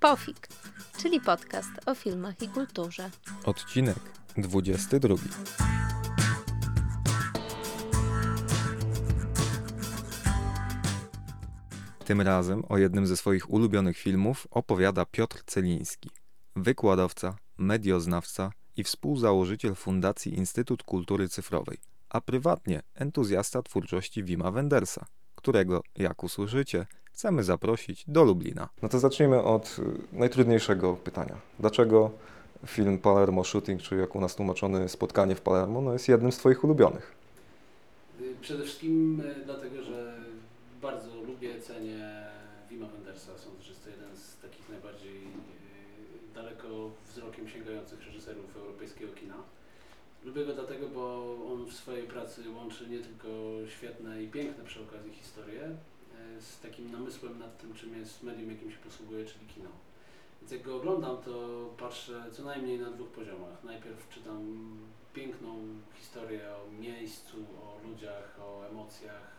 Pofik, czyli podcast o filmach i kulturze. Odcinek 22. Tym razem o jednym ze swoich ulubionych filmów opowiada Piotr Celiński, wykładowca, medioznawca i współzałożyciel Fundacji Instytut Kultury Cyfrowej, a prywatnie entuzjasta twórczości Wima Wendersa, którego, jak usłyszycie, chcemy zaprosić do Lublina. No to zacznijmy od y, najtrudniejszego pytania. Dlaczego film Palermo Shooting, czy jak u nas tłumaczony Spotkanie w Palermo, no jest jednym z Twoich ulubionych? Y, Przede wszystkim y, dlatego, że bardzo lubię, cenię Wima Wendersa. Sądzę, że jest to jeden z takich najbardziej daleko wzrokiem sięgających reżyserów europejskiego kina. Lubię go dlatego, bo on w swojej pracy łączy nie tylko świetne i piękne przy okazji historie z takim namysłem nad tym, czym jest medium, jakim się posługuje, czyli kino. Więc jak go oglądam, to patrzę co najmniej na dwóch poziomach. Najpierw czytam piękną historię o miejscu, o ludziach, o emocjach,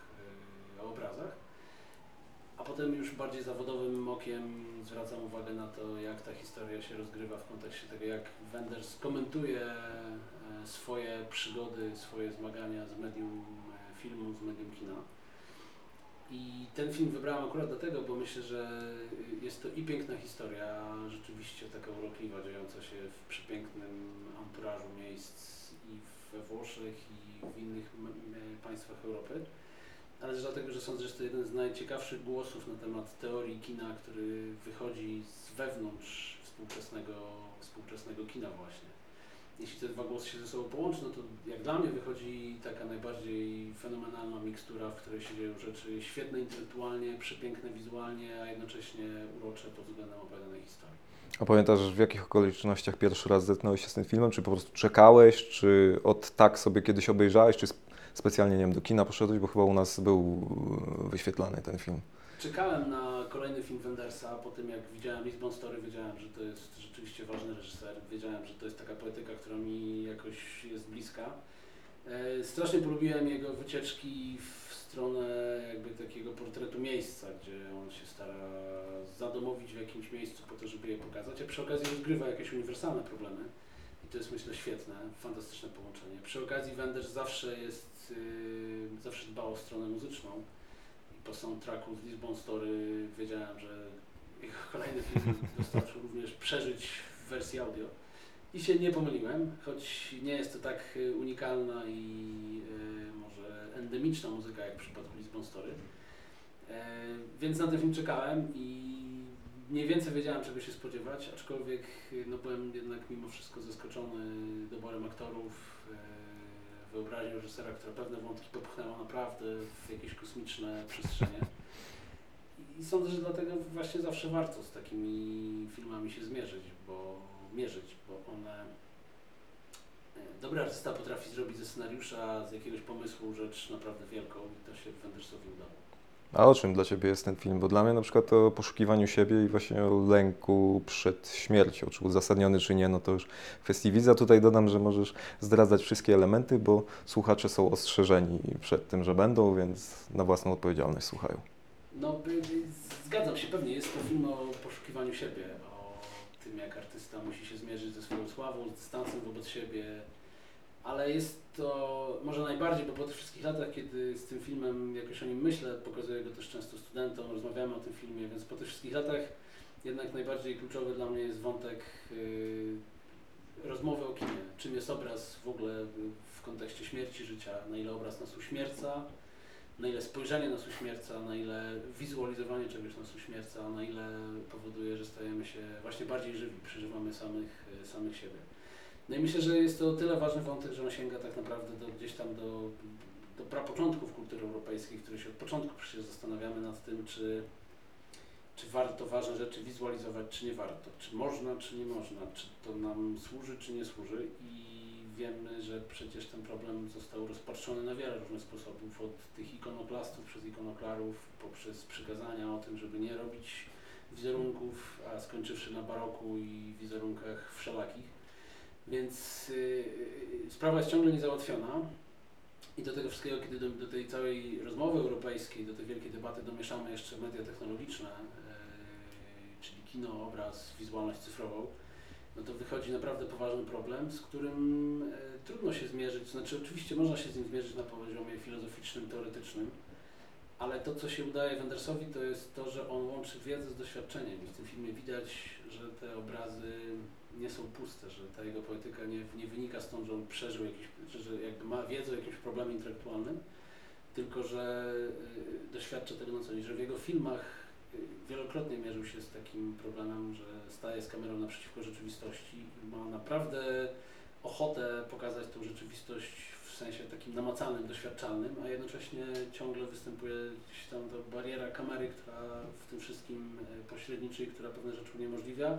yy, o obrazach, a potem już bardziej zawodowym okiem zwracam uwagę na to, jak ta historia się rozgrywa w kontekście tego, jak Wenders komentuje e, swoje przygody, swoje zmagania z medium e, filmu, z medium kina. I ten film wybrałem akurat dlatego, bo myślę, że jest to i piękna historia, rzeczywiście taka urokliwa, dziejąca się w przepięknym anturażu miejsc i we Włoszech i w innych państwach Europy, ale też dlatego, że sądzę, że to jeden z najciekawszych głosów na temat teorii kina, który wychodzi z wewnątrz współczesnego, współczesnego kina właśnie. Jeśli te dwa głosy się ze sobą połączą, no to jak dla mnie wychodzi taka najbardziej fenomenalna mikstura, w której się dzieją rzeczy świetne intelektualnie, przepiękne wizualnie, a jednocześnie urocze pod względem opowiadanej historii. A pamiętasz w jakich okolicznościach pierwszy raz zetknąłeś się z tym filmem? Czy po prostu czekałeś, czy od tak sobie kiedyś obejrzałeś, czy sp- specjalnie, nie wiem, do kina poszedłeś, bo chyba u nas był wyświetlany ten film. Czekałem na kolejny film Wendersa, po tym jak widziałem Lisbon Story, wiedziałem, że to jest rzeczywiście ważny reżyser, wiedziałem, że to jest taka poetyka, która mi jakoś jest bliska. E, Strasznie polubiłem jego wycieczki w stronę jakby takiego portretu miejsca, gdzie on się stara zadomowić w jakimś miejscu po to, żeby je pokazać, a przy okazji rozgrywa jakieś uniwersalne problemy. I to jest myślę świetne, fantastyczne połączenie. Przy okazji Wenders zawsze jest, yy, zawsze dbał o stronę muzyczną po soundtracku z Lisbon Story wiedziałem, że jego kolejny film dostarczył również przeżyć w wersji audio. I się nie pomyliłem, choć nie jest to tak y, unikalna i y, może endemiczna muzyka jak w przypadku Lisbon Story. E, więc na ten film czekałem i mniej więcej wiedziałem czego się spodziewać, aczkolwiek y, no, byłem jednak mimo wszystko zaskoczony doborem aktorów, e, wyobraźnią reżysera, która pewne wątki popchnęła naprawdę w jakieś kosmiczne przestrzenie. I sądzę, że dlatego właśnie zawsze warto z takimi filmami się zmierzyć, bo mierzyć, bo one e, dobry artysta potrafi zrobić ze scenariusza, z jakiegoś pomysłu rzecz naprawdę wielką i to się Wendersowi udało. A o czym dla Ciebie jest ten film? Bo dla mnie na przykład o poszukiwaniu siebie i właśnie o lęku przed śmiercią, czy uzasadniony, czy nie, no to już kwestii widza. Tutaj dodam, że możesz zdradzać wszystkie elementy, bo słuchacze są ostrzeżeni przed tym, że będą, więc na własną odpowiedzialność słuchają. No, y, y, zgadzam się, pewnie jest to film o poszukiwaniu siebie, o tym jak artysta musi się zmierzyć ze swoją sławą, z dystansem wobec siebie, ale jest to może najbardziej, bo po tych wszystkich latach, kiedy z tym filmem jakoś o nim myślę, pokazuję go też często studentom, rozmawiamy o tym filmie, więc po tych wszystkich latach jednak najbardziej kluczowy dla mnie jest wątek y, rozmowy o kinie. Czym jest obraz w ogóle w kontekście śmierci, życia, na ile obraz nas uśmierca, na ile spojrzenie nas uśmierca, na ile wizualizowanie czegoś nas uśmierca, na ile powoduje, że stajemy się właśnie bardziej żywi, przeżywamy samych, e, samych siebie. No i myślę, że jest to o tyle ważny wątek, że on sięga tak naprawdę do, gdzieś tam do, do prapoczątków kultury europejskiej, w której się od początku przecież zastanawiamy nad tym, czy, czy warto ważne rzeczy wizualizować, czy nie warto, czy można, czy nie można, czy to nam służy, czy nie służy. I wiemy, że przecież ten problem został rozpatrzony na wiele różnych sposobów, od tych ikonoklastów przez ikonoklarów, poprzez przykazania o tym, żeby nie robić wizerunków, a skończywszy na baroku i wizerunkach wszelakich. Więc yy, sprawa jest ciągle niezałatwiona i do tego wszystkiego, kiedy do, do tej całej rozmowy europejskiej, do tej wielkiej debaty domieszamy jeszcze media technologiczne, yy, czyli kino, obraz, wizualność cyfrową, no to wychodzi naprawdę poważny problem, z którym e, trudno się zmierzyć. Znaczy, oczywiście można się z nim zmierzyć na poziomie filozoficznym, teoretycznym, ale to, co się udaje Wendersowi, to jest to, że on łączy wiedzę z doświadczeniem. I w tym filmie widać, że te obrazy nie są puste, że ta jego poetyka nie, nie wynika stąd, że on przeżył jakiś, że, że jakby ma wiedzę o jakimś problemie intelektualnym, tylko że y, doświadcza tego na co dzień, że w jego filmach y, wielokrotnie mierzył się z takim problemem, że staje z kamerą naprzeciwko rzeczywistości i ma naprawdę ochotę pokazać tą rzeczywistość w sensie takim namacalnym, doświadczalnym, a jednocześnie ciągle występuje gdzieś tam ta bariera kamery, która w tym wszystkim y, pośredniczy i która pewne rzeczy uniemożliwia,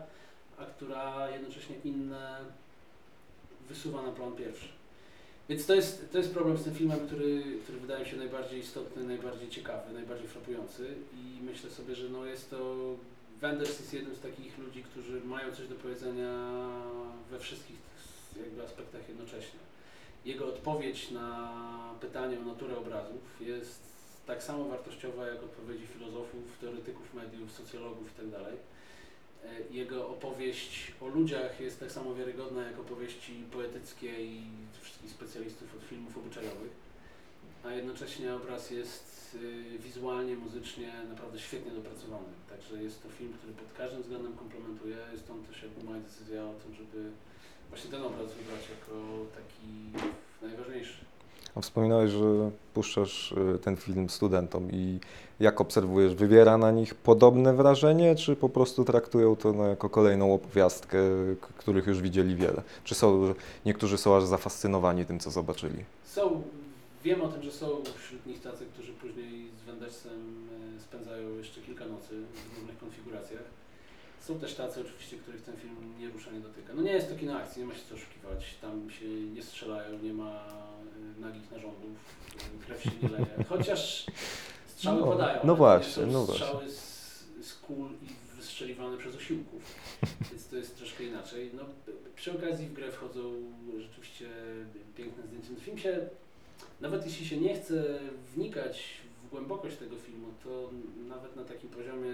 a która jednocześnie inne wysuwa na plan pierwszy. Więc to jest, to jest problem z tym filmem, który, który wydaje mi się najbardziej istotny, najbardziej ciekawy, najbardziej frapujący i myślę sobie, że no jest to Wenders jest jednym z takich ludzi, którzy mają coś do powiedzenia we wszystkich jakby aspektach jednocześnie. Jego odpowiedź na pytanie o naturę obrazów jest tak samo wartościowa jak odpowiedzi filozofów, teoretyków mediów, socjologów itd. E, jego opowieść o ludziach jest tak samo wiarygodna jak opowieści poetyckie i wszystkich specjalistów od filmów obyczajowych, a jednocześnie obraz jest y, wizualnie, muzycznie naprawdę świetnie dopracowany. Także jest to film, który pod każdym względem komplementuje. Stąd też jakby moja decyzja o tym, żeby właśnie ten obraz wybrać jako taki najważniejszy. A wspominałeś, że puszczasz y, ten film studentom i jak obserwujesz, wywiera na nich podobne wrażenie, czy po prostu traktują to no, jako kolejną opowiastkę, których już widzieli wiele? Czy są, niektórzy są aż zafascynowani tym, co zobaczyli? Są, wiem o tym, że są wśród nich tacy, którzy później z Wendersem e, spędzają jeszcze kilka nocy w różnych konfiguracjach. Są też tacy oczywiście, których ten film nie rusza, nie dotyka. No nie jest to kino akcji, nie ma się co oszukiwać. Tam się nie strzelają, nie ma e, nagich narządów, krew się nie leje. Chociaż strzały no, padają. No właśnie, no właśnie. Strzały z, z kul i wystrzeliwane przez osiłków, więc to jest troszkę inaczej. No, przy okazji w grę wchodzą rzeczywiście piękne zdjęcia. No, film się, nawet jeśli się nie chce wnikać w głębokość tego filmu, to nawet na takim poziomie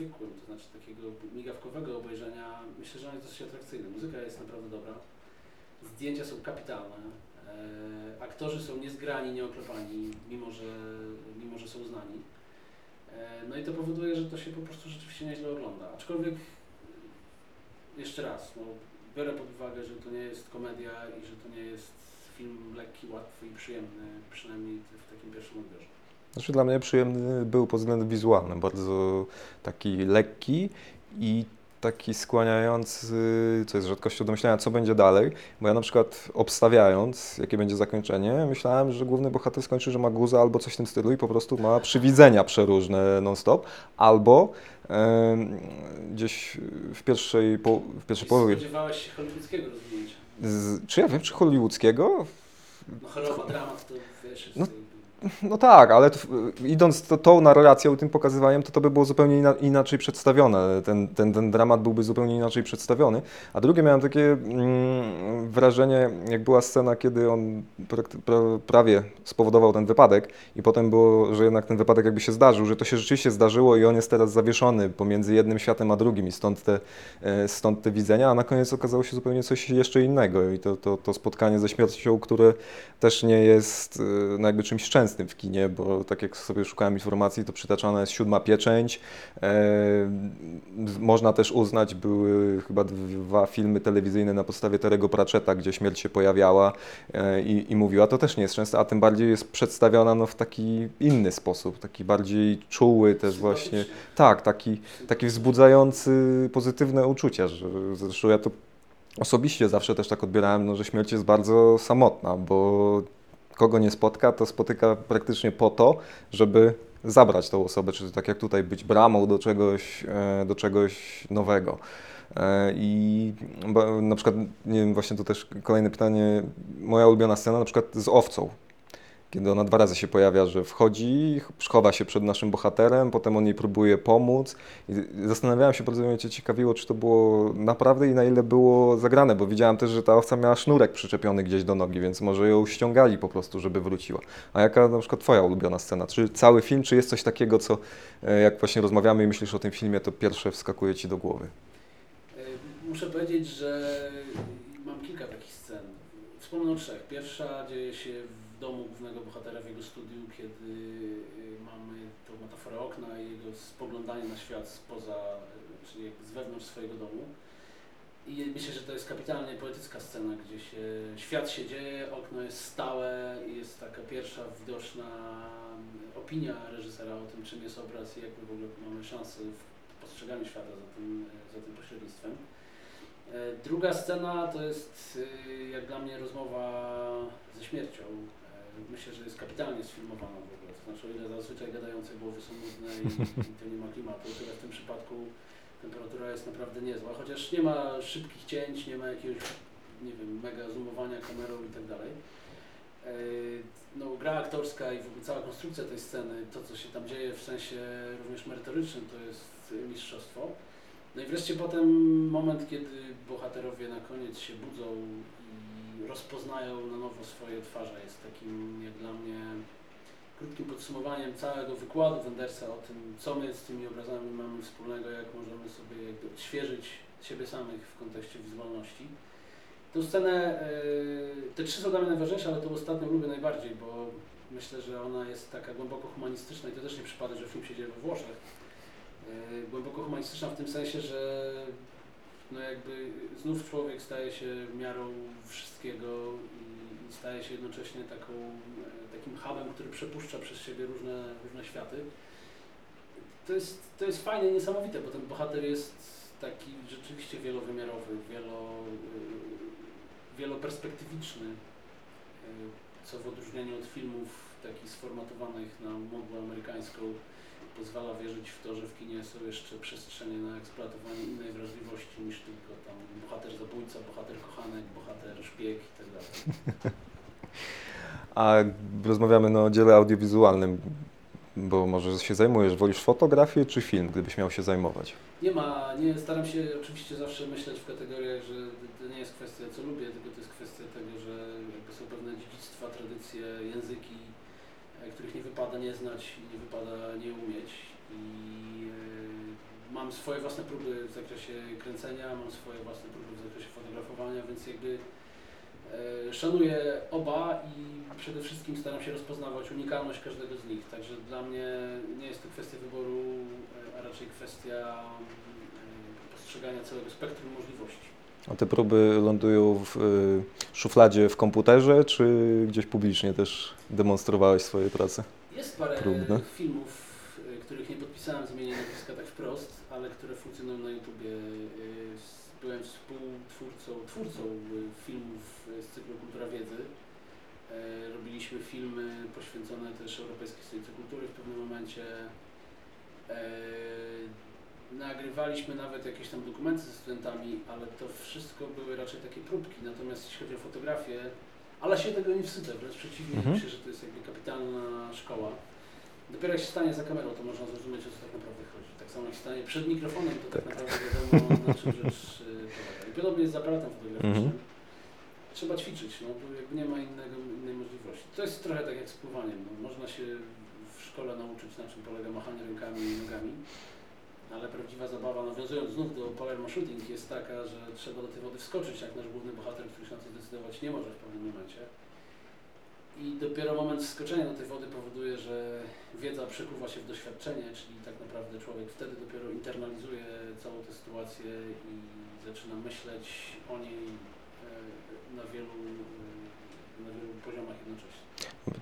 zwykłym, to znaczy takiego migawkowego obejrzenia, myślę, że on jest dosyć atrakcyjny. Muzyka jest naprawdę dobra, zdjęcia są kapitalne, e, aktorzy są niezgrani, nieoklepani, mimo że, mimo że są znani. E, no i to powoduje, że to się po prostu rzeczywiście nieźle ogląda. Aczkolwiek, jeszcze raz, no, biorę pod uwagę, że to nie jest komedia i że to nie jest film lekki, łatwy i przyjemny, przynajmniej w takim pierwszym odbiorze. Znaczy dla mnie przyjemny był pod względem wizualnym, bardzo taki lekki i taki skłaniający, co jest rzadkością do myślenia, co będzie dalej, bo ja na przykład obstawiając, jakie będzie zakończenie, myślałem, że główny bohater skończy, że ma guzę albo coś w tym stylu i po prostu ma przywidzenia przeróżne non-stop, albo gdzieś w pierwszej, po, w pierwszej połowie... Spodziewałeś się hollywoodzkiego rozwinięcia? czy ja wiem, czy hollywoodzkiego? No choroba, dramat to wiesz, no, no tak, ale to, idąc to, tą narracją, tym pokazywaniem, to to by było zupełnie ina, inaczej przedstawione. Ten, ten, ten dramat byłby zupełnie inaczej przedstawiony. A drugie miałem takie mm, wrażenie, jak była scena, kiedy on pra, pra, prawie spowodował ten wypadek i potem było, że jednak ten wypadek jakby się zdarzył, że to się rzeczywiście zdarzyło i on jest teraz zawieszony pomiędzy jednym światem a drugim i stąd te, e, stąd te widzenia, a na koniec okazało się zupełnie coś jeszcze innego i to, to, to spotkanie ze śmiercią, które też nie jest e, no jakby czymś częstym w kinie, bo tak jak sobie szukałem informacji, to przytaczana jest siódma pieczęć. E, można też uznać, były chyba dwa filmy telewizyjne na podstawie Terego Pratchetta, gdzie śmierć się pojawiała e, i, i mówiła. To też nie jest częste, a tym bardziej jest przedstawiona no, w taki inny sposób, taki bardziej czuły też właśnie. Tak, taki, taki wzbudzający pozytywne uczucia. Że, zresztą ja to osobiście zawsze też tak odbierałem, no, że śmierć jest bardzo samotna, bo kogo nie spotka, to spotyka praktycznie po to, żeby zabrać tą osobę, czy tak jak tutaj być bramą do czegoś, e, do czegoś nowego. E, I na przykład, nie wiem, właśnie to też kolejne pytanie, moja ulubiona scena na przykład z owcą. Kiedy ona dwa razy się pojawia, że wchodzi, chowa się przed naszym bohaterem, potem on jej próbuje pomóc. I zastanawiałem się, bardzo mnie ciekawiło, czy to było naprawdę i na ile było zagrane, bo widziałem też, że ta owca miała sznurek przyczepiony gdzieś do nogi, więc może ją ściągali po prostu, żeby wróciła. A jaka na przykład twoja ulubiona scena? Czy cały film, czy jest coś takiego, co e, jak właśnie rozmawiamy i myślisz o tym filmie, to pierwsze wskakuje ci do głowy? E, muszę powiedzieć, że mam kilka takich scen. Wspomnę o trzech. Pierwsza dzieje się w domu głównego bohatera w jego studiu, kiedy y, mamy tą metaforę okna i jego spoglądanie na świat spoza, y, czyli z wewnątrz swojego domu. I myślę, że to jest kapitalnie poetycka scena, gdzie się świat się dzieje, okno jest stałe i jest taka pierwsza widoczna opinia reżysera o tym, czym jest obraz i jak my w ogóle mamy szansę w postrzeganiu świata za tym, za tym pośrednictwem. Druga scena to jest y, jak dla mnie rozmowa ze śmiercią. Myślę, że jest kapitalnie sfilmowana w ogóle. To znaczy, o ile zazwyczaj gadające głowy są nudne i, i to nie ma klimatu, tyle w tym przypadku temperatura jest naprawdę niezła. Chociaż nie ma szybkich cięć, nie ma jakiegoś, nie wiem, mega zoomowania kamerą i tak dalej. E, no, gra aktorska i w ogóle cała konstrukcja tej sceny, to co się tam dzieje w sensie również merytorycznym, to jest mistrzostwo. No i wreszcie potem moment, kiedy bohaterowie na koniec się budzą rozpoznają na nowo swoje twarze jest takim jak dla mnie krótkim podsumowaniem całego wykładu Wendersa o tym, co my z tymi obrazami mamy wspólnego, jak możemy sobie jakby odświeżyć siebie samych w kontekście wizualności. Tę scenę, yy, te trzy są dla mnie najważniejsze, ale tą ostatnią lubię najbardziej, bo myślę, że ona jest taka głęboko humanistyczna i to też nie przypada, że film się dzieje we Włoszech. Yy, głęboko humanistyczna w tym sensie, że no jakby znów człowiek staje się miarą wszystkiego i staje się jednocześnie taką, e, takim hubem, który przepuszcza przez siebie różne, różne światy. To jest, to jest fajne niesamowite, bo ten bohater jest taki rzeczywiście wielowymiarowy, wielo, e, wieloperspektywiczny, e, co w odróżnieniu od filmów takich sformatowanych na modłę amerykańską pozwala wierzyć w to, że w kinie są jeszcze przestrzenie na eksploatowanie innej wrażliwości niż tylko tam bohater zabójca, bohater kochanek, bohater szpieg i tak dalej. A rozmawiamy no, o dziele audiowizualnym, bo może się zajmujesz, wolisz fotografię czy film, gdybyś miał się zajmować? Nie ma, nie, staram się oczywiście zawsze myśleć w kategoriach, że to nie jest kwestia co lubię, tylko to jest kwestia tego, że jakby są pewne dziedzictwa, tradycje, języki, których nie wypada nie znać i nie wypada nie umieć. I e, mam swoje własne próby w zakresie kręcenia, mam swoje własne próby w zakresie fotografowania, więc jakby E, szanuję oba i przede wszystkim staram się rozpoznawać unikalność każdego z nich. Także dla mnie nie jest to kwestia wyboru, e, a raczej kwestia e, postrzegania całego spektrum możliwości. A te próby lądują w szufladzie w komputerze, czy gdzieś publicznie też demonstrowałeś swoje prace? Jest parę próbne? filmów, których nie podpisałem z imienia nazwiska tak wprost, ale które funkcjonują na YouTubie byłem współtwórcą twórcą y, filmów z cyklu Kultura Wiedzy. Robiliśmy filmy poświęcone też Europejskiej Stolicy Kultury w pewnym momencie. E, nagrywaliśmy nawet jakieś tam dokumenty ze studentami, ale to wszystko były raczej takie próbki. Natomiast jeśli chodzi o fotografię, ale się tego nie wstydzę, wręcz przeciwnie, mhm. myślę, że to jest jakby kapitalna szkoła. Dopiero jak się stanie za kamerą, to można zrozumieć, o co tak naprawdę chodzi. Tak samo jak się stanie przed mikrofonem, to tak, tak naprawdę wiadomo, na czym rzecz y, polega. I podobnie jest z aparatem fotograficznym. -hmm. Trzeba ćwiczyć, no bo jakby nie ma innego, innej możliwości. To jest trochę tak jak z pływaniem. No, można się w szkole nauczyć, na czym polega machanie rękami i nogami, ale prawdziwa zabawa, nawiązując znów do Palermo Shooting, jest taka, że trzeba do tej wody wskoczyć, jak nasz główny bohater, który na to zdecydować nie może w pewnym momencie. I dopiero moment skoczenia do tej wody powoduje, że wiedza przekuwa się w doświadczenie, czyli tak naprawdę człowiek wtedy dopiero internalizuje całą tę sytuację i zaczyna myśleć o niej e, na wielu, e, na wielu poziomach jednocześnie.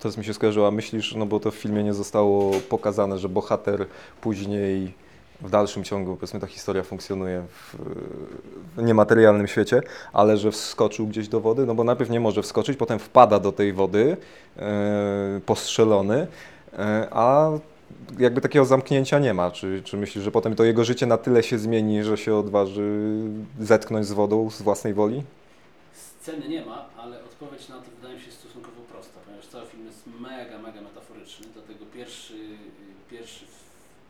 Teraz mi się skojarzyła, myślisz, no bo to w filmie nie zostało pokazane, że bohater później w dalszym ciągu, powiedzmy, ta historia funkcjonuje w, w, niematerialnym świecie, ale że wskoczył gdzieś do wody, no bo najpierw nie może wskoczyć, potem wpada do tej wody, e, postrzelony, e, a jakby takiego zamknięcia nie ma. Czy, czy myślisz, że potem to jego życie na tyle się zmieni, że się odważy zetknąć z wodą z własnej woli? Sceny nie ma, ale odpowiedź na to wydaje mi się stosunkowo prosta, ponieważ cały film jest mega, mega metaforyczny, dlatego pierwszy, y, pierwszy,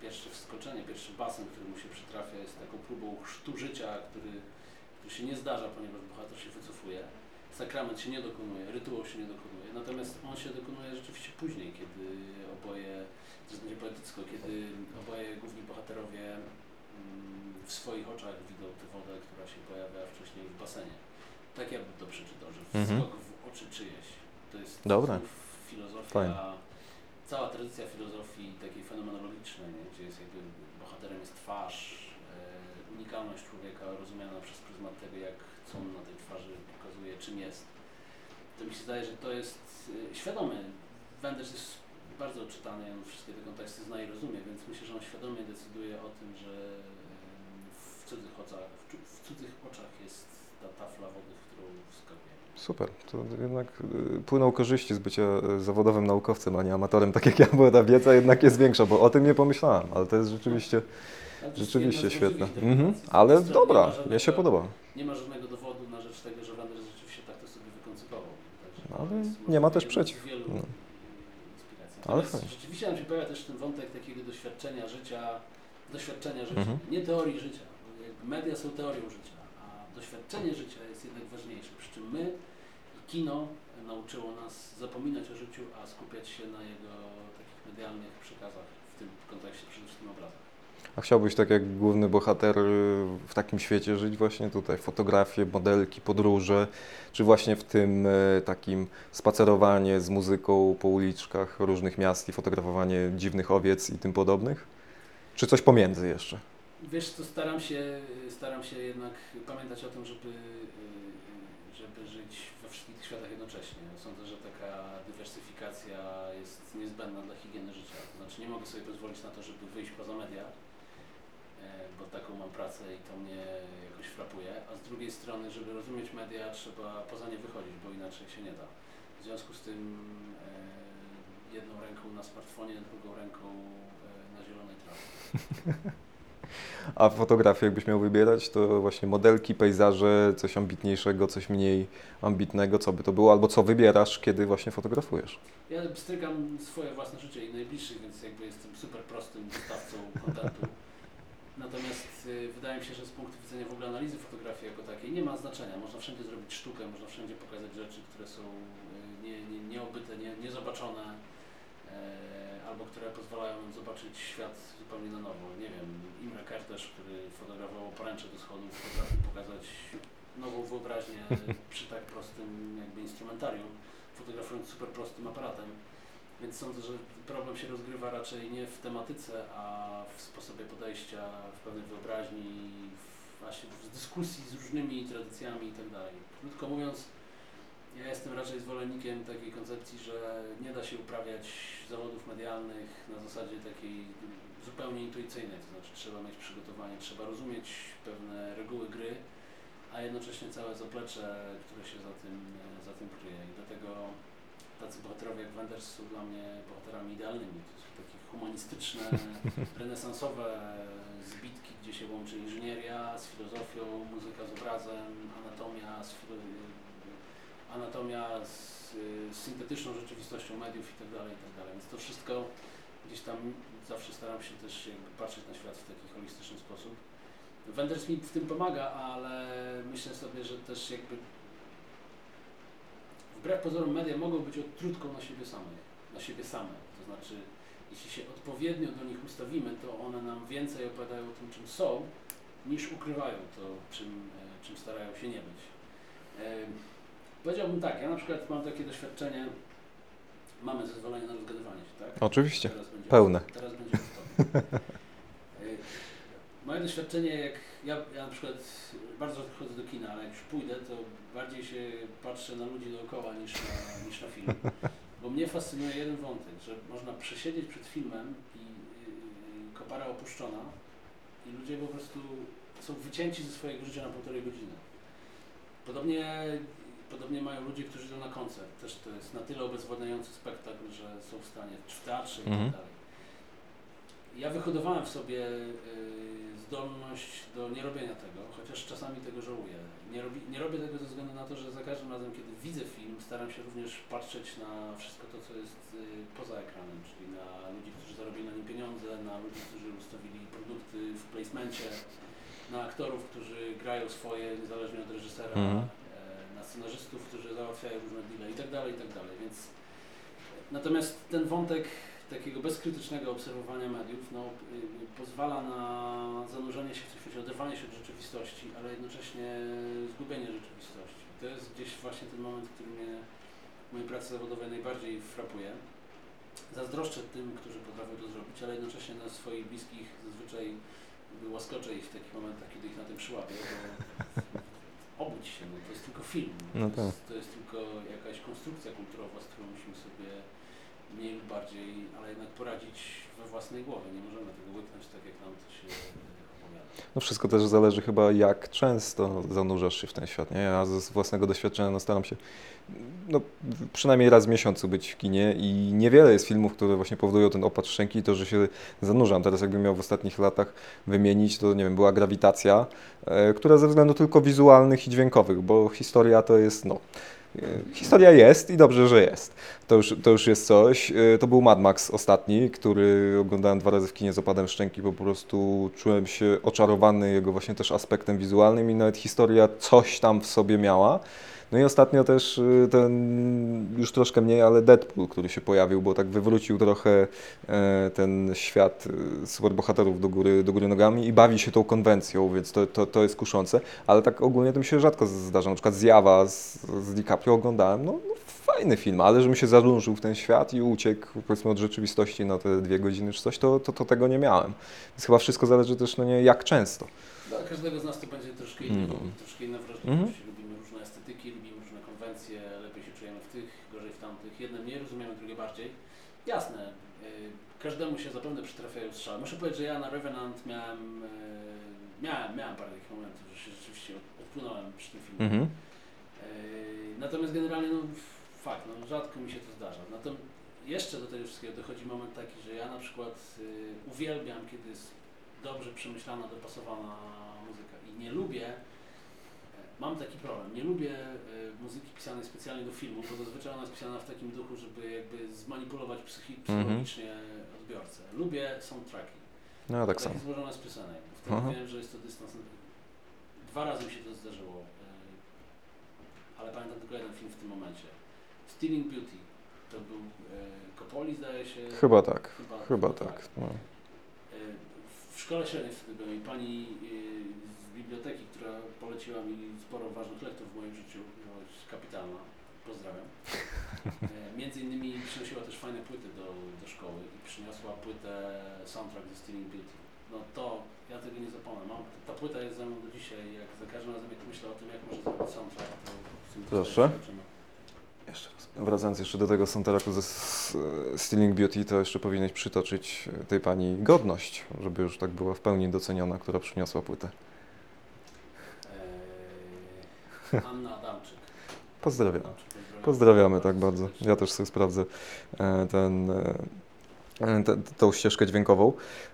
pierwsze wskoczenie, pierwszy basen, który mu się przytrafia jest taką próbą chrztu życia, który, który się nie zdarza, ponieważ bohater się wycofuje. Sakrament się nie dokonuje, rytuał się nie dokonuje, natomiast on się dokonuje rzeczywiście później, kiedy oboje, to będzie poetycko, kiedy oboje główni bohaterowie mm, w swoich oczach widzą tę wodę, która się pojawia wcześniej w basenie. Tak ja bym to przeczytał, że Mhm. wskok w oczy czyjeś. To jest Dobra. filozofia, Fajnie. Cała tradycja filozofii takiej fenomenologicznej, nie? gdzie jest jakby bohaterem jest twarz, e, unikalność człowieka rozumiana przez pryzmat tego, jak co on na tej twarzy pokazuje, czym jest. To mi się zdaje, że to jest e, świadomy. Wenders jest bardzo czytany, on wszystkie te konteksty zna i rozumie, więc myślę, że on świadomie decyduje o tym, że e, w cudzych oczach, w, cudzych oczach jest ta tafla wody, w którą wskakuje. Super, to jednak y, płyną korzyści z bycia y, zawodowym naukowcem, a nie amatorem, tak jak ja, bo ta wiedza jednak jest większa, bo o tym nie pomyślałem, ale to jest rzeczywiście, rzeczywiście świetne. Mhm. Ale dobra, mnie się podoba. Nie ma żadnego dowodu na rzecz tego, że Wenders rzeczywiście tak to sobie wykoncypował. No, ale nie ma też przeciw. wielu No. Ale fajnie. rzeczywiście nam się pojawia też ten wątek takiego doświadczenia życia, doświadczenia życia, Mhm. nie teorii życia. Media są teorią życia, doświadczenie życia jest jednak ważniejsze. Przy czym my i kino nauczyło nas zapominać o życiu, a skupiać się na jego takich medialnych przekazach, w tym kontekście przede wszystkim obrazach. A chciałbyś tak jak główny bohater w takim świecie żyć właśnie tutaj? Fotografie, modelki, podróże, czy właśnie w tym y, takim spacerowanie z muzyką po uliczkach różnych miast i fotografowanie dziwnych owiec i tym podobnych? Czy coś pomiędzy jeszcze? Wiesz co, staram się, staram się jednak pamiętać o tym, żeby, żeby żyć we wszystkich światach jednocześnie. Sądzę, że taka dywersyfikacja jest niezbędna dla higieny życia. Znaczy nie mogę sobie pozwolić na to, żeby wyjść poza media, e, bo taką mam pracę i to mnie jakoś frapuje, a z drugiej strony, żeby rozumieć media, trzeba poza nie wychodzić, bo inaczej się nie da. W związku z tym e, jedną ręką na smartfonie, drugą ręką e, na zielonej trawie. A fotografię jakbyś miał wybierać, to właśnie modelki, pejzaże, coś ambitniejszego, coś mniej ambitnego, co by to było, albo co wybierasz, kiedy właśnie fotografujesz? Ja strygam swoje własne życie i najbliższych, więc jakby jestem super prostym dostawcą kontentu. Natomiast y, wydaje mi się, że z punktu widzenia w ogóle analizy fotografii jako takiej nie ma znaczenia. Można wszędzie zrobić sztukę, można wszędzie pokazać rzeczy, które są y, nie, nie, nieobyte, nie, niezobaczone, albo które pozwalają nam zobaczyć świat zupełnie na nowo. Nie wiem, Imre Kertész, który fotografował poręcze do schodów, potrafi pokazać nową wyobraźnię przy tak prostym jakby instrumentarium, fotografując super prostym aparatem. Więc sądzę, że problem się rozgrywa raczej nie w tematyce, a w sposobie podejścia, w pewnej wyobraźni, w, właśnie w dyskusji z różnymi tradycjami itd. Krótko mówiąc, ja jestem raczej zwolennikiem takiej koncepcji, że nie da się uprawiać zawodów medialnych na zasadzie takiej zupełnie intuicyjnej, to znaczy trzeba mieć przygotowanie, trzeba rozumieć pewne reguły gry, a jednocześnie całe zaplecze, które się za tym, za tym kryje. I dlatego tacy bohaterowie jak Wenders są dla mnie bohaterami idealnymi. To są takie humanistyczne, renesansowe zbitki, gdzie się łączy inżynieria z filozofią, muzyka z obrazem, anatomia z, filo- anatomia z, z syntetyczną rzeczywistością mediów itd. itd. Więc to wszystko gdzieś tam zawsze staram się też patrzeć na świat w taki holistyczny sposób. Wenders mi w tym pomaga, ale myślę sobie, że też jakby wbrew pozorom media mogą być odtrutką na siebie samych, na siebie same. To znaczy, jeśli się odpowiednio do nich ustawimy, to one nam więcej opowiadają o tym, czym są, niż ukrywają to, czym, e, czym starają się nie być. Powiedziałbym tak, ja na przykład mam takie doświadczenie, mamy zezwolenie na rozgadywanie się, tak? Oczywiście, Teraz będzie pełne. Teraz będzie Moje doświadczenie, jak ja, ja na przykład bardzo chodzę do kina, ale jak już pójdę, to bardziej się patrzę na ludzi dookoła niż na, niż na film. Bo mnie fascynuje jeden wątek, że można przesiedzieć przed filmem i y, kopara opuszczona i ludzie po prostu są wycięci ze swojego życia na półtorej godziny. Podobnie, podobnie mają ludzie, którzy idą na koncert. Też to jest na tyle obezwładniający spektakl, że są w stanie, czy w teatrze i Mhm. tak dalej. Ja wyhodowałem w sobie y, zdolność do nierobienia tego, chociaż czasami tego żałuję. Nie, robi, nie robię tego ze względu na to, że za każdym razem, kiedy widzę film, staram się również patrzeć na wszystko to, co jest y, poza ekranem, czyli na ludzi, którzy zarobili na nim pieniądze, na ludzi, którzy ustawili produkty w placemencie, na aktorów, którzy grają swoje niezależnie od reżysera, Mhm. Na scenarzystów, którzy załatwiają różne deale i tak dalej, i tak dalej. Więc natomiast ten wątek takiego bezkrytycznego obserwowania mediów no, pozwala na zanurzenie się w tym świecie, oderwanie się od rzeczywistości, ale jednocześnie zgubienie rzeczywistości. To jest gdzieś właśnie ten moment, który mnie w mojej pracy zawodowej najbardziej frapuje. Zazdroszczę tym, którzy potrafią to zrobić, ale jednocześnie na swoich bliskich zazwyczaj łaskoczę ich w takich momentach, kiedy ich na tym przyłapię, bo obudź się, no, to jest tylko film. No to, jest, to jest tylko jakaś konstrukcja kulturowa, z którą musimy sobie mniej lub bardziej, ale jednak poradzić we własnej głowie. Nie możemy tego łyknąć tak, jak nam to się. No wszystko też zależy chyba jak często zanurzasz się w ten świat, nie? Ja z własnego doświadczenia no staram się no, przynajmniej raz w miesiącu być w kinie i niewiele jest filmów, które właśnie powodują ten opad szczęki i to, że się zanurzam. Teraz jakbym miał w ostatnich latach wymienić, to nie wiem, była Grawitacja, e, która ze względów tylko wizualnych i dźwiękowych, bo historia to jest, no, historia jest i dobrze, że jest. To już, to już jest coś. E, To był Mad Max ostatni, który oglądałem dwa razy w kinie z opadem szczęki, po prostu czułem się oczarowany jego właśnie też aspektem wizualnym i nawet historia coś tam w sobie miała. No i ostatnio też y, ten, już troszkę mniej, ale Deadpool, który się pojawił, bo tak wywrócił trochę e, ten świat y, superbohaterów do góry, do góry nogami i bawi się tą konwencją, więc to, to, to jest kuszące, ale tak ogólnie to mi się rzadko zdarza. Na przykład Zjawa z, z DiCaprio oglądałem, no, no fajny film, ale żebym się zanurzył w ten świat i uciekł powiedzmy od rzeczywistości na te dwie godziny czy coś, to, to, to tego nie miałem. Więc chyba wszystko zależy też, no nie, jak często. Dla każdego z nas to będzie troszkę inny, No. troszkę inna wrażliwość. Mhm. Lubimy estetyki, lubimy różne konwencje, lepiej się czujemy w tych, gorzej w tamtych. Jedne mniej rozumiemy, drugie bardziej. Jasne, y, każdemu się zapewne przytrafiają strzały. Muszę powiedzieć, że ja na Revenant miałem, y, miałem, miałem parę takich momentów, że się rzeczywiście odpłynąłem przy tym filmie. Mhm. Yy, Natomiast generalnie, no fakt, no, rzadko mi się to zdarza. Natomiast jeszcze do tego wszystkiego dochodzi moment taki, że ja na przykład y, uwielbiam, kiedy jest dobrze przemyślana, dopasowana muzyka i nie lubię, mam taki problem, nie lubię e, muzyki pisanej specjalnie do filmu, bo zazwyczaj ona jest pisana w takim duchu, żeby jakby zmanipulować psychi- Mhm. psychologicznie odbiorcę. Lubię soundtracki. No tak samo. Takie złożone z piosenek. Wtedy Aha. wiem, że jest to dystans. Dwa razy mi się to zdarzyło, e, ale pamiętam tylko jeden film w tym momencie. Stealing Beauty. To był e, Coppoli, zdaje się. Chyba tak, Chyba, chyba tak. No. E, W szkole średniej wtedy byłem i pani biblioteki, która poleciła mi sporo ważnych lektur w moim życiu, byłaś kapitalna, pozdrawiam. E, Między innymi przynosiła też fajne płyty do, do szkoły i przyniosła płytę soundtrack ze Stealing Beauty. No to, ja tego nie zapomnę. Mam, ta płyta jest ze mną do dzisiaj. Jak za każdym razem jak myślę o tym, jak może zrobić soundtrack, to po prostu Proszę. Jeszcze raz. Wracając jeszcze do tego soundtracku ze S- Stealing Beauty, to jeszcze powinieneś przytoczyć tej pani godność, żeby już tak była w pełni doceniona, która przyniosła płytę. Anna Adamczyk. Pozdrawiam. Pozdrawiamy tak bardzo. Ja też sobie sprawdzę e, ten, e, te, tą ścieżkę dźwiękową.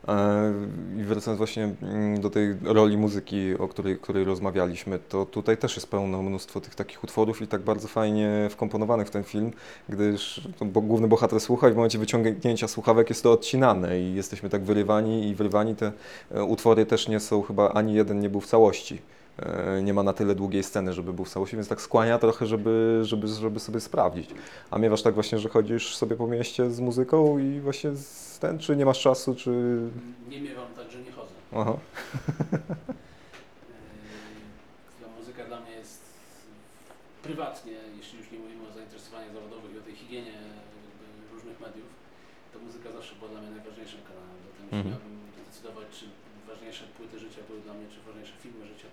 E, I wracając właśnie mm, do tej roli muzyki, o której, której rozmawialiśmy, to tutaj też jest pełno mnóstwo tych takich utworów i tak bardzo fajnie wkomponowanych w ten film, gdyż bo główny bohater słucha i w momencie wyciągnięcia słuchawek jest to odcinane i jesteśmy tak wyrywani i wyrywani. Te e, utwory też nie są, chyba ani jeden nie był w całości. E, Nie ma na tyle długiej sceny, żeby był w całości, więc tak skłania trochę, żeby, żeby, żeby sobie sprawdzić. A miewasz tak właśnie, że chodzisz sobie po mieście z muzyką i właśnie z ten, czy nie masz czasu, czy... Nie miewam tak, że nie chodzę. Aha. Eee, Ta muzyka dla mnie jest prywatnie, jeśli już nie mówimy o zainteresowaniach zawodowych i o tej higienie różnych mediów, to muzyka zawsze była dla mnie najważniejszym kanałem. Zatem Mhm. miałbym decydować, czy ważniejsze płyty życia były dla mnie, czy ważniejsze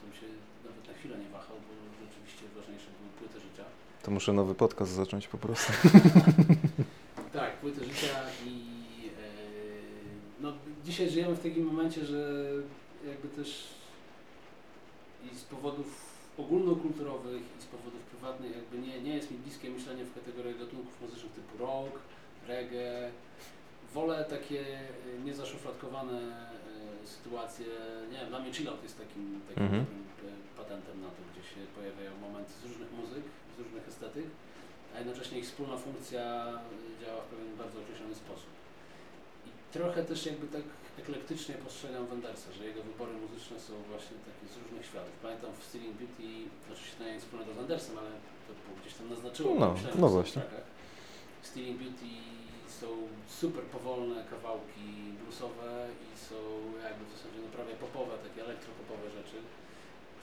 bym się nawet na chwilę nie wahał, bo rzeczywiście ważniejsze były płyty życia. To muszę nowy podcast zacząć po prostu. Tak, płyty życia i e, no, dzisiaj żyjemy w takim momencie, że jakby też i z powodów ogólnokulturowych i z powodów prywatnych jakby nie, nie jest mi bliskie myślenie w kategoriach gatunków muzycznych typu rock, reggae. Wolę takie e, niezaszufladkowane e, sytuacje, nie wiem, dla mnie chillout jest takim, takim Mhm. e, patentem na to, gdzie się pojawiają momenty z różnych muzyk, z różnych estetyk, a jednocześnie ich wspólna funkcja e, działa w pewien bardzo określony sposób. I trochę też jakby tak eklektycznie postrzegam Wendersa, że jego wybory muzyczne są właśnie takie z różnych światów. Pamiętam w Stealing Beauty, oczywiście to nie jest wspólnego z Wendersem, ale to gdzieś tam naznaczyło, No, no właśnie. Stealing Beauty są super powolne kawałki bluesowe i są jakby w zasadzie no prawie popowe, takie elektropopowe rzeczy,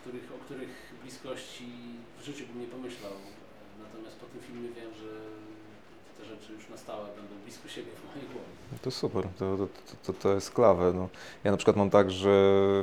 których, o których bliskości w życiu bym nie pomyślał. Natomiast po tym filmie wiem, że te rzeczy już na stałe będą blisko siebie w mojej głowie. To super, to, to, to, to jest klawe. No. Ja na przykład mam tak, że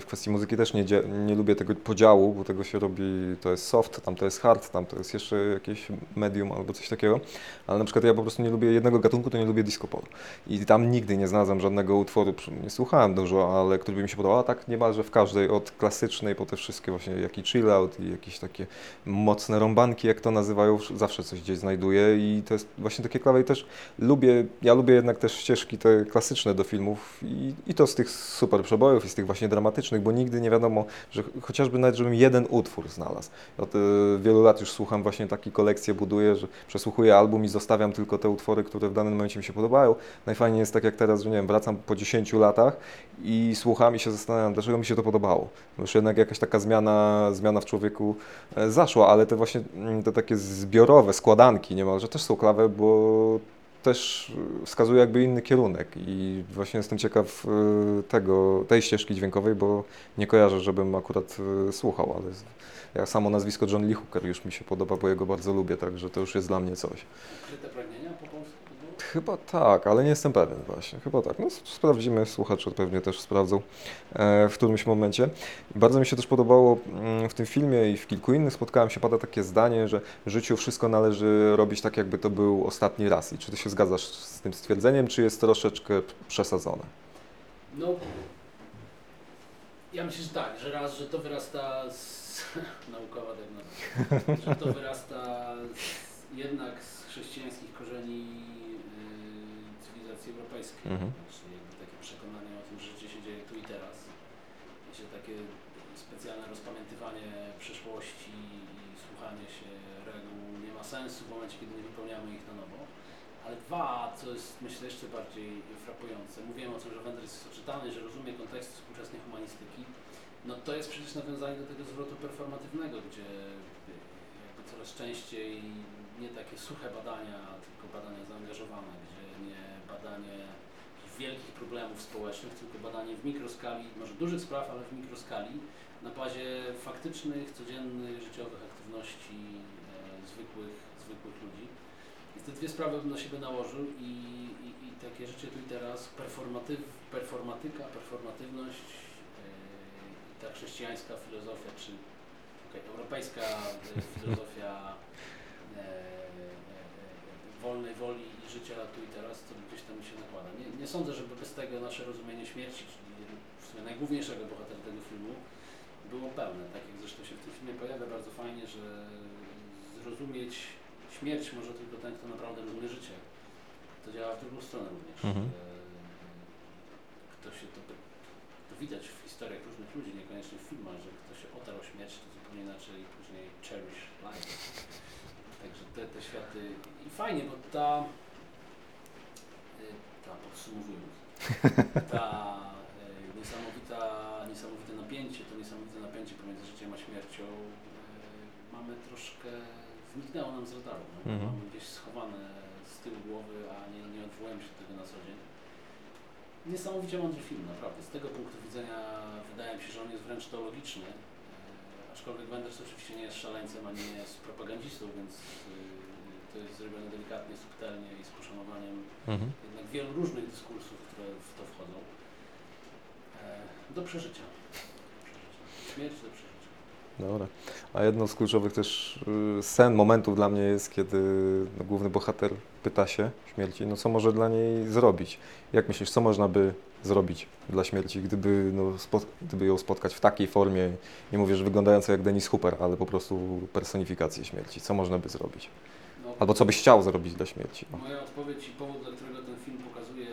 w kwestii muzyki też nie, nie lubię tego podziału, bo tego się robi, to jest soft, tam to jest hard, tam to jest jeszcze jakieś medium albo coś takiego, ale na przykład ja po prostu nie lubię jednego gatunku, to nie lubię disco polo. I tam nigdy nie znalazłem żadnego utworu, nie słuchałem dużo, ale który by mi się podobał, a tak niemalże w każdej, od klasycznej po te wszystkie właśnie, jak i chill out i jakieś takie mocne rąbanki, jak to nazywają, zawsze coś gdzieś znajduję i to jest właśnie takie klawe i też lubię, ja lubię jednak też ścieżki te klasyczne do filmów i, i to z tych super przebojów i z tych właśnie dramatycznych, bo nigdy nie wiadomo, że ch- chociażby nawet, żebym jeden utwór znalazł. Od e, wielu lat już słucham właśnie takie kolekcje, buduję, że przesłuchuję album i zostawiam tylko te utwory, które w danym momencie mi się podobają. Najfajniej jest tak jak teraz, że nie wiem, wracam po 10 latach i słucham i się zastanawiam, dlaczego mi się to podobało. Bo już jednak jakaś taka zmiana, zmiana w człowieku e, zaszła, ale te właśnie mm, te takie zbiorowe składanki niemalże też są klawe, bo też wskazuje jakby inny kierunek i właśnie jestem ciekaw y, tego, tej ścieżki dźwiękowej, bo nie kojarzę, żebym akurat y, słuchał, ale ja samo nazwisko John Lee Hooker już mi się podoba, bo jego bardzo lubię, także to już jest dla mnie coś. Ukryte pragnienia po polsku to było? Chyba tak, ale nie jestem pewien właśnie. Chyba tak. No, sprawdzimy, słuchacze pewnie też sprawdzą e, w którymś momencie. Bardzo mi się też podobało mm, w tym filmie i w kilku innych spotkałem się, pada takie zdanie, że w życiu wszystko należy robić tak, jakby to był ostatni raz. I czy ty się zgadzasz z tym stwierdzeniem, czy jest troszeczkę przesadzone? No, ja myślę, że tak, że raz, że to wyrasta z naukowa diagnoza, że to wyrasta z, jednak z chrześcijańskich cywilizacji europejskiej. Mhm. Znaczy jakby takie przekonanie o tym, że życie się dzieje tu i teraz. Takie specjalne rozpamiętywanie przeszłości i słuchanie się reguł nie ma sensu w momencie, kiedy nie wypełniamy ich na nowo. Ale dwa, co jest myślę jeszcze bardziej frapujące, mówiłem o tym, że Wenders jest oczytany, że rozumie kontekst współczesnej humanistyki, no to jest przecież nawiązanie do tego zwrotu performatywnego, gdzie jakby coraz częściej nie takie suche badania, tylko badania zaangażowane, gdzie nie badanie wielkich problemów społecznych, tylko badanie w mikroskali, może dużych spraw, ale w mikroskali, na bazie faktycznych, codziennych, życiowych aktywności e, zwykłych, zwykłych ludzi. Więc te dwie sprawy bym na siebie nałożył i, i, i takie życie tu i teraz, performatyw, performatyka, performatywność, e, ta chrześcijańska filozofia, czy okej, europejska e, filozofia e, e, wolnej woli i życia tu i teraz, to gdzieś tam się nakłada. Nie, nie sądzę, żeby bez tego nasze rozumienie śmierci, czyli w sumie najgłówniejszego bohatera tego filmu, było pełne. Tak jak zresztą się w tym filmie pojawia bardzo fajnie, że zrozumieć śmierć może tylko ten, kto naprawdę rozumie życie. To działa w drugą stronę również. Mhm. że Kto się to, to widać w historiach różnych ludzi, niekoniecznie w filmach, że kto się otarł o śmierć, to zupełnie inaczej później cherish life. Także te, te światy i fajnie, bo ta, y, ta podsumowując, ta y, niesamowita, niesamowite napięcie, to niesamowite napięcie pomiędzy życiem a śmiercią y, mamy troszkę, zniknęło nam z radaru. No? Mhm. Mamy gdzieś schowane z tyłu głowy, a nie, nie odwołujemy się do tego na co dzień. Niesamowicie mądry film, naprawdę. Z tego punktu widzenia wydaje mi się, że on jest wręcz teologiczny. E, aczkolwiek Wenders oczywiście nie jest szaleńcem, ani nie jest propagandzistą, więc e, to jest zrobione delikatnie, subtelnie i z poszanowaniem Mhm. jednak wielu różnych dyskursów, które w to wchodzą. E, do przeżycia. przeżycia. Śmierć do przeżycia. Dobra. A jedną z kluczowych też y, scen, momentów dla mnie jest, kiedy no, główny bohater pyta się śmierci, no co może dla niej zrobić? Jak myślisz, co można by zrobić dla śmierci, gdyby, no, gdyby ją spotkać w takiej formie, nie mówię, że wyglądającej jak Dennis Hooper, ale po prostu personifikację śmierci? Co można by zrobić? No, Albo co byś chciał zrobić dla śmierci? O. Moja odpowiedź i powód, dla którego ten film pokazuje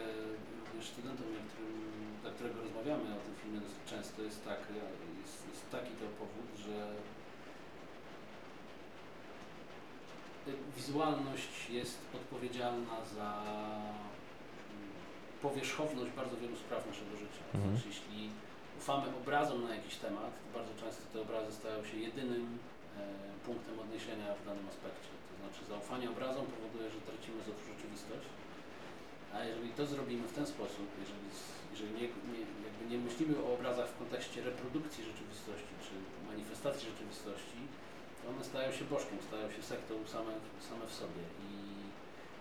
również studentom, którym, dla którego rozmawiamy o tym filmie dosyć często jest, tak, jest, jest taki to powód, że wizualność jest odpowiedzialna za mm, powierzchowność bardzo wielu spraw naszego życia. Mhm. Znaczy, jeśli ufamy obrazom na jakiś temat, to bardzo często te obrazy stają się jedynym e, punktem odniesienia w danym aspekcie. Znaczy zaufanie obrazom powoduje, że tracimy rzeczywistość, a jeżeli to zrobimy w ten sposób, jeżeli, jeżeli nie, nie, jakby nie myślimy o obrazach w kontekście reprodukcji rzeczywistości czy manifestacji rzeczywistości, to one stają się bożkiem, stają się sektą same, same w sobie. I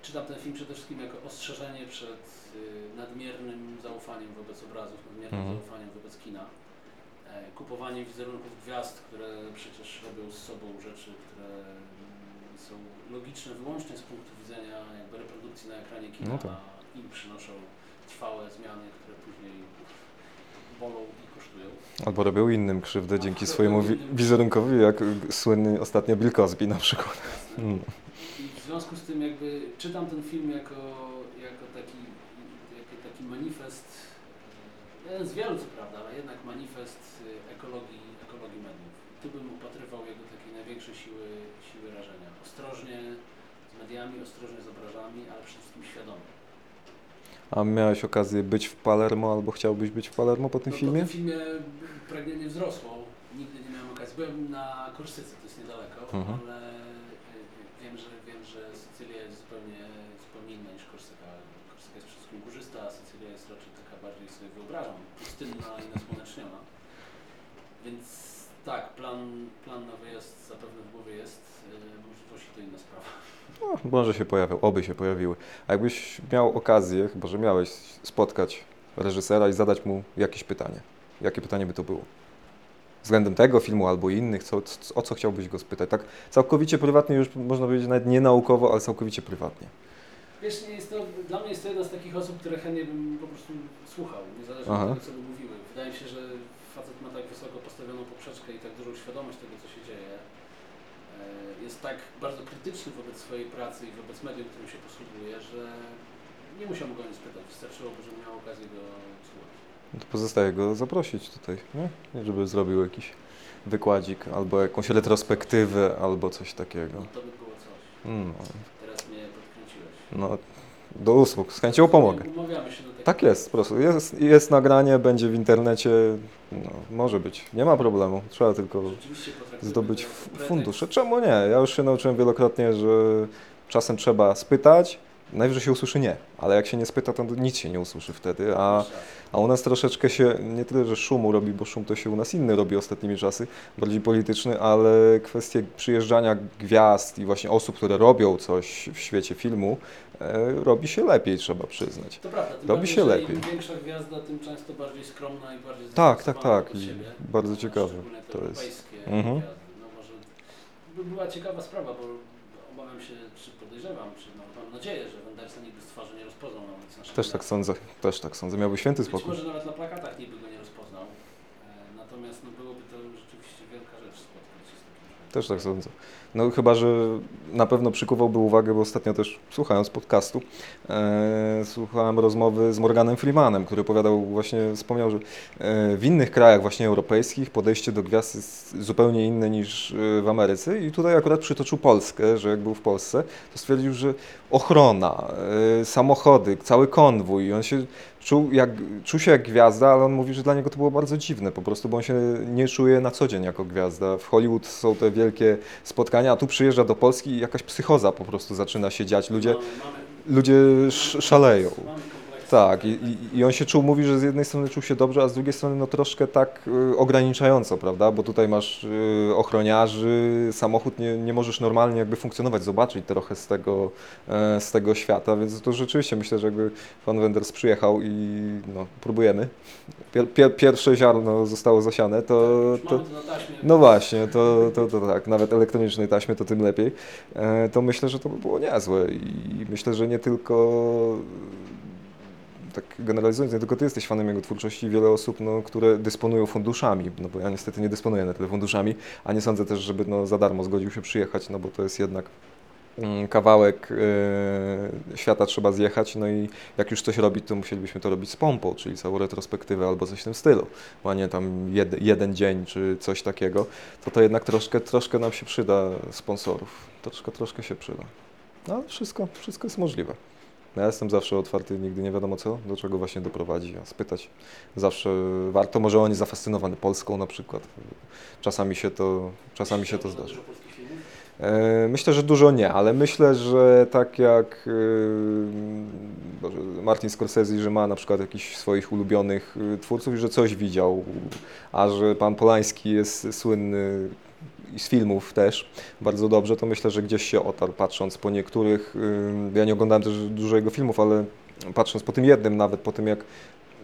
czytam ten film przede wszystkim jako ostrzeżenie przed y, nadmiernym zaufaniem wobec obrazów, nadmiernym Mhm. zaufaniem wobec kina. E, kupowanie wizerunków gwiazd, które przecież robią z sobą rzeczy, które są logiczne wyłącznie z punktu widzenia jakby reprodukcji na ekranie kina, No tak. a im przynoszą trwałe zmiany, które później bolą i kosztują. Albo robią innym krzywdę dzięki Robią swojemu wi- wizerunkowi, jak słynny ostatnio Bill Cosby na przykład. Mm. I w związku z tym jakby czytam ten film jako, jako, taki, jako taki manifest, e, jeden z wielu co prawda, ale jednak manifest e, ekologii, ekologii mediów. Tu bym upatrywał jego takiej największej siły, mediami, ostrożnie z obrazami, ale przede wszystkim świadomie. A miałeś okazję być w Palermo albo chciałbyś być w Palermo po tym no, filmie? Po tym filmie pragnienie wzrosło. Nigdy nie miałem okazji. Byłem na Korsyce, to jest niedaleko, Mhm. ale y, wiem, że wiem, że Sycylia jest zupełnie, zupełnie inna niż Korsyka. Korsyka jest przede wszystkim górzysta, a Sycylia jest raczej taka bardziej sobie wyobrażam, pustynna i nasłoneczniona. Więc tak, plan, plan na wyjazd zapewne w głowie jest. y, Możliwości to inna sprawa. No, może się pojawią, oby się pojawiły. A jakbyś miał okazję, chyba że miałeś, spotkać reżysera i zadać mu jakieś pytanie, jakie pytanie by to było? Względem tego filmu albo innych, co, co, o co chciałbyś go spytać? Tak całkowicie prywatnie, już można powiedzieć nawet nie naukowo, ale całkowicie prywatnie. Wiesz, nie jest to, dla mnie jest to jedna z takich osób, które chętnie bym po prostu słuchał, niezależnie Aha. od tego, co by mówiły. Wydaje mi się, że facet ma tak wysoko postawioną poprzeczkę i tak dużą świadomość tego, co się dzieje. E, Jest tak bardzo krytyczny wobec swojej pracy i wobec mediów, którym się posługuje, że nie musiałbym go nic pytać. Wystarczyłoby, żebym miał okazję go słuchać. No To pozostaje go zaprosić tutaj, nie? Nie, Żeby zrobił jakiś wykładzik albo jakąś retrospektywę albo coś takiego. No to by było coś. No, Teraz mnie podkręciłeś. no do usług, z chęcią pomogę. Umawiamy się na takie Tak jest, po prostu. Jest, jest nagranie, będzie w internecie, no, może być. Nie ma problemu. Trzeba tylko zdobyć fundusze. Czemu nie? Ja już się nauczyłem wielokrotnie, że czasem trzeba spytać, najwyżej się usłyszy nie, ale jak się nie spyta, to nic się nie usłyszy wtedy, a. a u nas troszeczkę się, nie tyle, że szumu robi, bo szum to się u nas inny robi ostatnimi czasy, bardziej polityczny, ale kwestie przyjeżdżania gwiazd i właśnie osób, które robią coś w świecie filmu, e, robi się lepiej, trzeba przyznać. To prawda, tym Robi się lepiej. Im większa gwiazda, tym często bardziej skromna i bardziej Tak, tak, tak. bardzo ciekawe to jest. Mhm. gwiazdy. No może by była ciekawa sprawa, bo obawiam się, czy podejrzewam, czy no, mam nadzieję, że Wendersa nigdy z twarzy nie rozpoznał na ulicy naszego Też tak sądzę, też tak sądzę. Miałby święty Być spokój. może nawet na plakatach niby go nie rozpoznał. E, Natomiast no, byłoby to rzeczywiście wielka rzecz spotkać się z takim. Też tak sądzę. No chyba, że na pewno przykuwałby uwagę, bo ostatnio też słuchając podcastu, e, słuchałem rozmowy z Morganem Freemanem, który opowiadał właśnie, wspomniał, że e, w innych krajach właśnie europejskich podejście do gwiazd jest zupełnie inne niż e, w Ameryce. I tutaj akurat przytoczył Polskę, że jak był w Polsce, to stwierdził, że ochrona, e, samochody, cały konwój on się czuł, jak, czuł się jak gwiazda, ale on mówi, że dla niego to było bardzo dziwne po prostu, bo on się nie czuje na co dzień jako gwiazda. W Hollywood są te wielkie spotkania, a tu przyjeżdża do Polski i jakaś psychoza po prostu zaczyna się dziać. Ludzie, No, mamy, ludzie sz- szaleją. Tak, i, i- on się czuł, mówi, że z jednej strony czuł się dobrze, a z drugiej strony no troszkę tak y, ograniczająco, prawda? Bo tutaj masz y, ochroniarzy, samochód, nie, nie możesz normalnie jakby funkcjonować, zobaczyć trochę z tego, e, z tego świata, więc to rzeczywiście myślę, że jakby pan Wenders przyjechał i no, próbujemy. Pier, pier, pierwsze ziarno zostało zasiane, to, Już to, taśmie. no właśnie, to, to, to tak, nawet elektronicznej taśmy to tym lepiej. E, To myślę, że to by było niezłe i myślę, że nie tylko tak generalizując, nie tylko ty jesteś fanem jego twórczości, wiele osób, no, które dysponują funduszami, no bo ja niestety nie dysponuję na tyle funduszami, a nie sądzę też, żeby no, za darmo zgodził się przyjechać, no bo to jest jednak mm, kawałek e, świata trzeba zjechać, no i jak już coś robić, to musielibyśmy to robić z pompą, czyli całą retrospektywę albo coś w tym stylu, a nie tam jed, jeden dzień czy coś takiego, to to jednak troszkę, troszkę nam się przyda sponsorów, troszkę, troszkę się przyda. No, wszystko, wszystko jest możliwe. Ja jestem zawsze otwarty, nigdy nie wiadomo co, do czego właśnie doprowadzi, a spytać zawsze warto. Może oni zafascynowany Polską na przykład. Czasami się to, czasami się to filmów? E, Myślę, że dużo nie, ale myślę, że tak jak Boże, Martin Scorsese, że ma na przykład jakichś swoich ulubionych e, twórców i że coś widział, a że pan Polański jest słynny i z filmów też bardzo dobrze, to myślę, że gdzieś się otarł patrząc po niektórych. Ja nie oglądałem też dużo jego filmów, ale patrząc po tym jednym, nawet po tym jak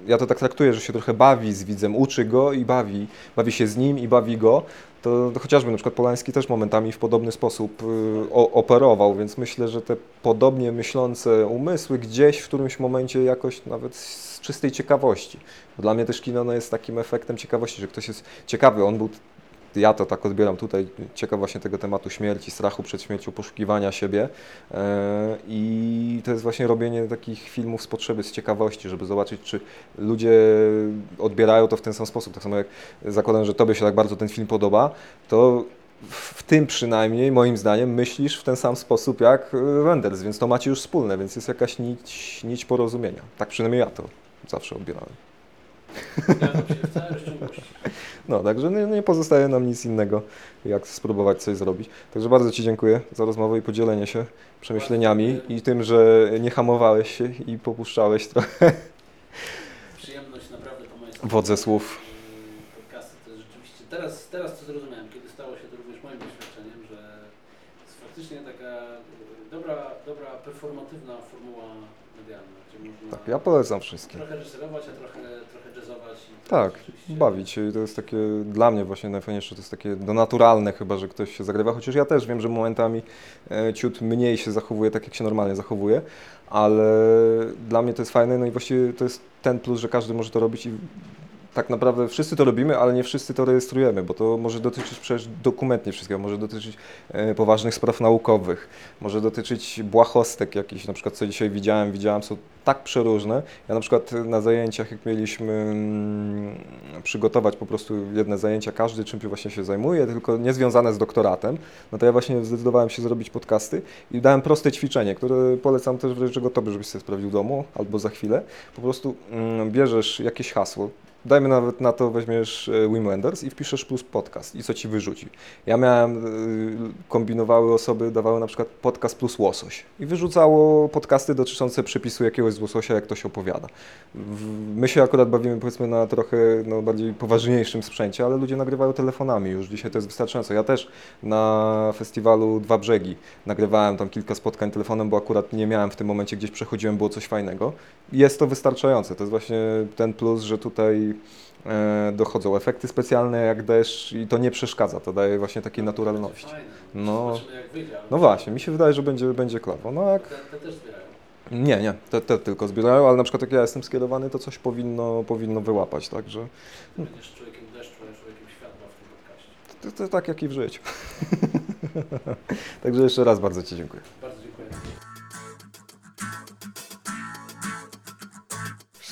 ja to tak traktuję, że się trochę bawi z widzem, uczy go i bawi, bawi się z nim i bawi go, to, to chociażby na przykład Polański też momentami w podobny sposób y, o, operował, więc myślę, że te podobnie myślące umysły gdzieś w którymś momencie jakoś nawet z czystej ciekawości. Dla mnie też kino no, jest takim efektem ciekawości, że ktoś jest ciekawy, on był ja to tak odbieram tutaj, ciekaw właśnie tego tematu śmierci, strachu przed śmiercią, poszukiwania siebie e, i to jest właśnie robienie takich filmów z potrzeby, z ciekawości, żeby zobaczyć, czy ludzie odbierają to w ten sam sposób. Tak samo jak zakładam, że Tobie się tak bardzo ten film podoba, to w tym przynajmniej, moim zdaniem, myślisz w ten sam sposób jak e, Wenders, więc to macie już wspólne, więc jest jakaś nić, nić porozumienia. Tak przynajmniej ja to zawsze odbierałem. No, także nie, nie pozostaje nam nic innego, jak spróbować coś zrobić. Także bardzo Ci dziękuję za rozmowę i podzielenie się przemyśleniami i tym, że nie hamowałeś się i popuszczałeś trochę Przyjemność naprawdę po mojej stronie. wodze słów. Podcasty to jest rzeczywiście, teraz, teraz to zrozumiałem, kiedy stało się to również moim doświadczeniem, że jest faktycznie taka yy, dobra, dobra performatywna formuła medialna, gdzie można Tak, ja polecam wszystkim. trochę reżyserować, a trochę, trochę jazzować. I to Tak, bawić się i to jest takie, dla mnie właśnie najfajniejsze, to jest takie no, naturalne chyba, że ktoś się zagrywa, chociaż ja też wiem, że momentami e, ciut mniej się zachowuje tak, jak się normalnie zachowuje, ale dla mnie to jest fajne, no i właściwie to jest ten plus, że każdy może to robić i tak naprawdę wszyscy to robimy, ale nie wszyscy to rejestrujemy, bo to może dotyczyć przecież dokumentnie wszystkiego, może dotyczyć e, poważnych spraw naukowych, może dotyczyć błahostek jakichś, na przykład co dzisiaj widziałem, widziałem, są tak przeróżne. Ja na przykład na zajęciach, jak mieliśmy mm, przygotować po prostu jedne zajęcia, każdy czym właśnie się zajmuje, tylko niezwiązane z doktoratem, no to ja właśnie zdecydowałem się zrobić podcasty i dałem proste ćwiczenie, które polecam też wręcz go tobie, żebyś sobie sprawdził w domu albo za chwilę. Po prostu mm, bierzesz jakieś hasło, Dajmy nawet na to, weźmiesz e, Wim Wenders i wpiszesz plus podcast i co ci wyrzuci. Ja miałem, y, kombinowały osoby, dawały na przykład podcast plus łosoś i wyrzucało podcasty dotyczące przepisu jakiegoś z łososia, jak ktoś opowiada. My się akurat bawimy powiedzmy na trochę no, bardziej poważniejszym sprzęcie, ale ludzie nagrywają telefonami już, dzisiaj to jest wystarczające. Ja też na festiwalu Dwa Brzegi nagrywałem tam kilka spotkań telefonem, bo akurat nie miałem w tym momencie, gdzieś przechodziłem, było coś fajnego. Jest to wystarczające, to jest właśnie ten plus, że tutaj e, dochodzą efekty specjalne jak deszcz i to nie przeszkadza, to daje właśnie takiej No, naturalności. No. No właśnie, mi się wydaje, że będzie, będzie klawo. No jak... Te, te też zbierają. Nie, nie, te, te tylko zbierają, ale na przykład jak ja jestem skierowany, to coś powinno, powinno wyłapać, także Będziesz człowiekiem deszczu, a człowiekiem światła w tym podcaście. to, to tak jak i w życiu. także jeszcze raz bardzo Ci dziękuję. Bardzo dziękuję.